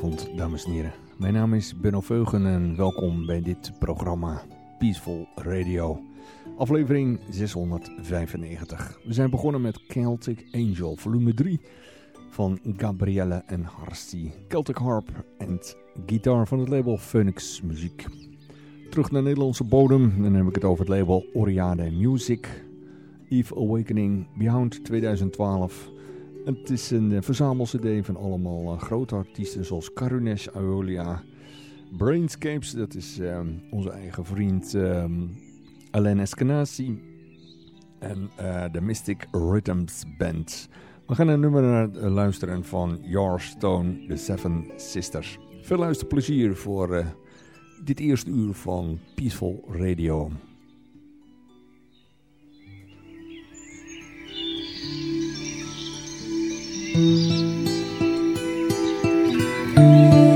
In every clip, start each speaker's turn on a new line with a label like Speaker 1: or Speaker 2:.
Speaker 1: Hele goede avond, dames en heren. Mijn naam is Benno Veugen en welkom bij dit programma Peaceful Radio. Aflevering 695. We zijn begonnen met Celtic Angel, volume 3 van Gabrielle en Harsti. Celtic Harp en gitaar van het label Phoenix Muziek. Terug naar Nederlandse bodem, dan heb ik het over het label Oriade Music. Eve Awakening, Behind 2012... Het is een uh, verzamel-cd van allemaal uh, grote artiesten zoals Karunesh Aolia, Brainscapes, dat is um, onze eigen vriend um, Alain Eskenazi en uh, de Mystic Rhythms Band. We gaan een nummer naar, luisteren van Stone, The Seven Sisters. Veel luisterplezier voor dit eerste uur van Peaceful Radio.
Speaker 2: Thank you.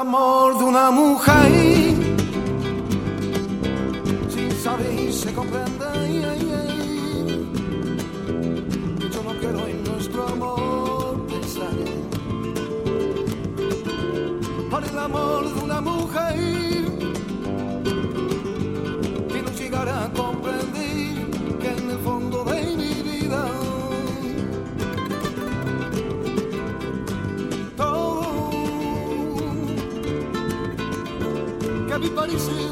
Speaker 2: amor de una mujer. promises.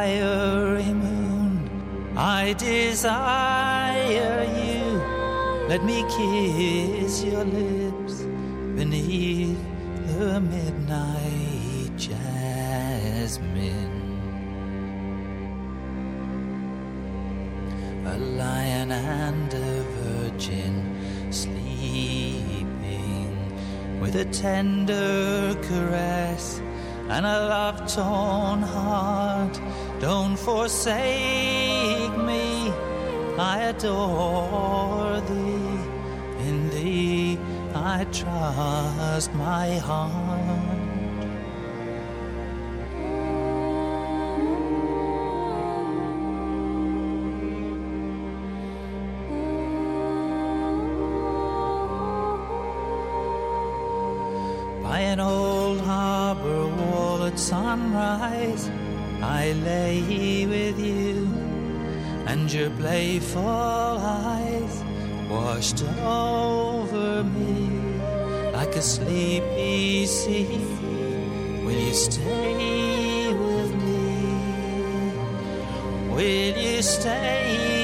Speaker 2: Fiery moon. I desire you. Let me kiss your lips beneath the midnight jasmine. A lion and a virgin sleeping with a tender caress and a love torn heart. Don't forsake me, I adore thee. In thee I trust my heart. Lay with you, and your playful eyes washed over me like a sleepy sea. Will you stay with me? Will you stay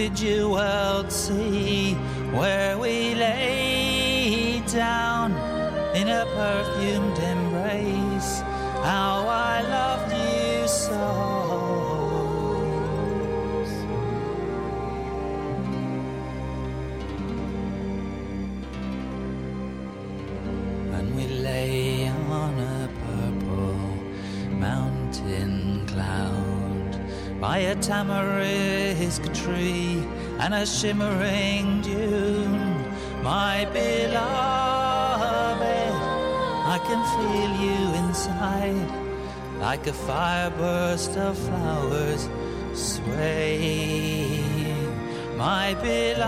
Speaker 2: image you will see where by a tamarisk tree and a shimmering dune. My beloved, I can feel you inside like a fireburst of flowers swaying. My beloved,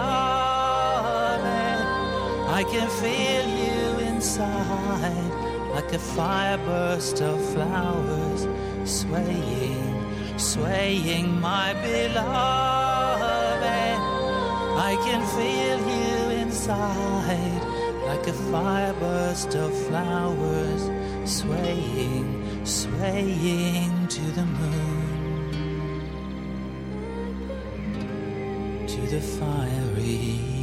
Speaker 2: I can feel you inside like a fireburst of flowers swaying, swaying, my beloved. I can feel you inside like a fireburst of flowers swaying, swaying to the moon, to the fiery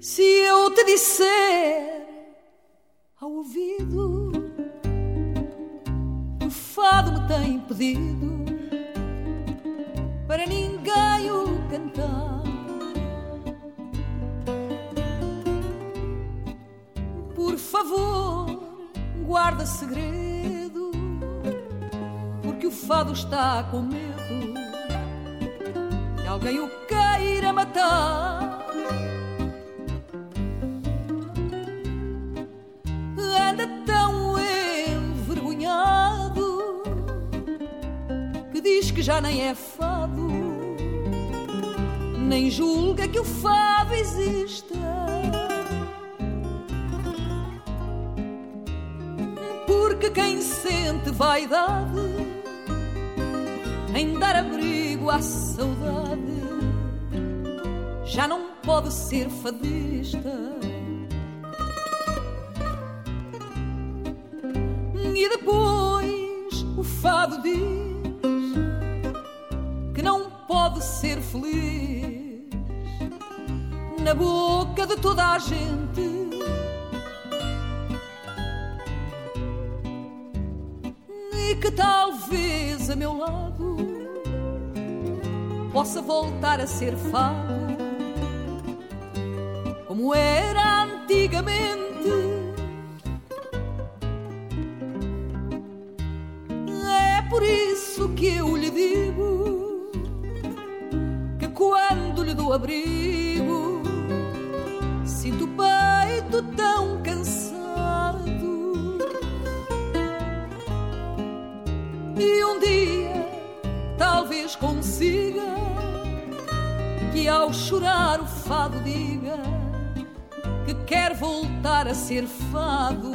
Speaker 3: Se eu te disser ao ouvido o fado me tem pedido para ninguém o cantar. Por favor, guarda segredo, porque o fado está com medo que alguém o queira matar. Já nem é fado, nem julga que o fado exista. Porque quem sente vaidade em dar abrigo à saudade já não pode ser fadista. Na boca de toda a gente. E que talvez a meu lado possa voltar a ser fado E um dia talvez consiga que ao chorar o fado diga que quer voltar a ser fado.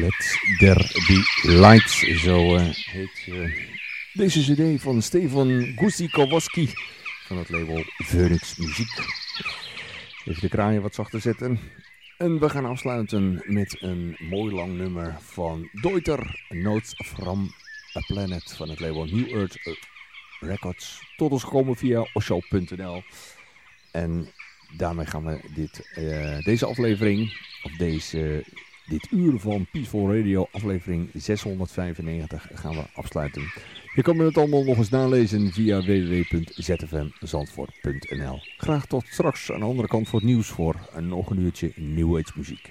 Speaker 1: Let There Be Lights, zo uh, heet uh, deze cd van Stefan Gusikowoski van het label Phoenix Muziek. Even de kraaien wat zachter zetten. En we gaan afsluiten met een mooi lang nummer van Deuter, Notes from a Planet van het label New Earth Records. Tot ons komen via osho.nl. En daarmee gaan we dit, deze aflevering, of deze dit uur van Peaceful Radio, aflevering 695, gaan we afsluiten. Je kan het allemaal nog eens nalezen via www.zfmzandvoort.nl. Graag tot straks aan de andere kant voor het nieuws voor nog een uurtje New muziek.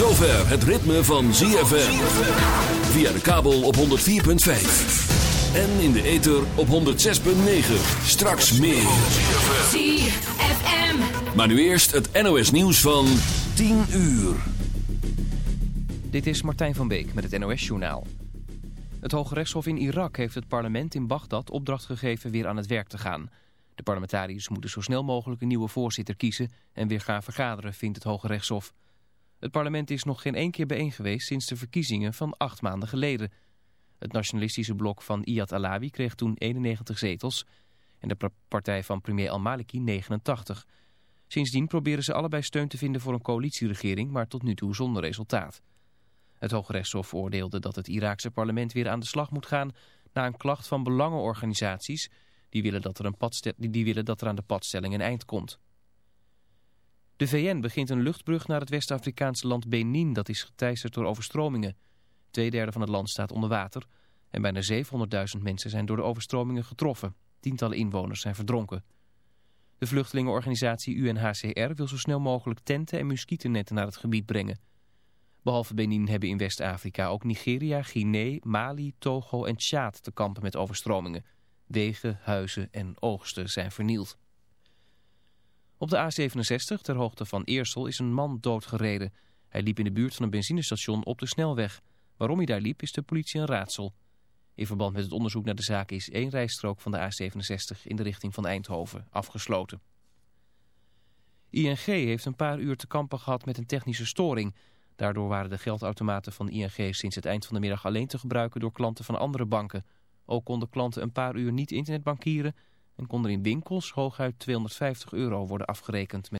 Speaker 4: Zover het ritme van ZFM. Via de kabel op 104.5. En in de ether op 106.9. Straks meer.
Speaker 5: ZFM.
Speaker 4: Maar nu eerst het NOS nieuws van 10 uur.
Speaker 2: Dit is Martijn van Beek met het NOS-journaal. Het Hoge Rechtshof in Irak heeft het parlement in Bagdad opdracht gegeven weer aan het werk te gaan. De parlementariërs moeten zo snel mogelijk een nieuwe voorzitter kiezen en weer gaan vergaderen, vindt het Hoge Rechtshof. Het parlement is nog geen één keer bijeen geweest sinds de verkiezingen van acht maanden geleden. Het nationalistische blok van Iyad Alawi kreeg toen 91 zetels en de partij van premier al-Maliki 89. Sindsdien proberen ze allebei steun te vinden voor een coalitieregering, maar tot nu toe zonder resultaat. Het Hoge Rechtshof oordeelde dat het Iraakse parlement weer aan de slag moet gaan na een klacht van belangenorganisaties die willen dat er, een die willen dat er aan de padstelling een eind komt. De VN begint een luchtbrug naar het West-Afrikaanse land Benin dat is geteisterd door overstromingen. Tweederde van het land staat onder water en bijna 700.000 mensen zijn door de overstromingen getroffen. Tientallen inwoners zijn verdronken. De vluchtelingenorganisatie UNHCR wil zo snel mogelijk tenten en muskietennetten naar het gebied brengen. Behalve Benin hebben in West-Afrika ook Nigeria, Guinea, Mali, Togo en Tjaad te kampen met overstromingen. Wegen, huizen en oogsten zijn vernield. Op de A67, ter hoogte van Eersel, is een man doodgereden. Hij liep in de buurt van een benzinestation op de snelweg. Waarom hij daar liep is de politie een raadsel. In verband met het onderzoek naar de zaak is één rijstrook van de A67 in de richting van Eindhoven afgesloten. ING heeft een paar uur te kampen gehad met een technische storing. Daardoor waren de geldautomaten van ING sinds het eind van de middag alleen te gebruiken door klanten van andere banken. Ook konden klanten een paar uur niet internetbankieren en kon er in winkels hooguit 250 euro worden afgerekend.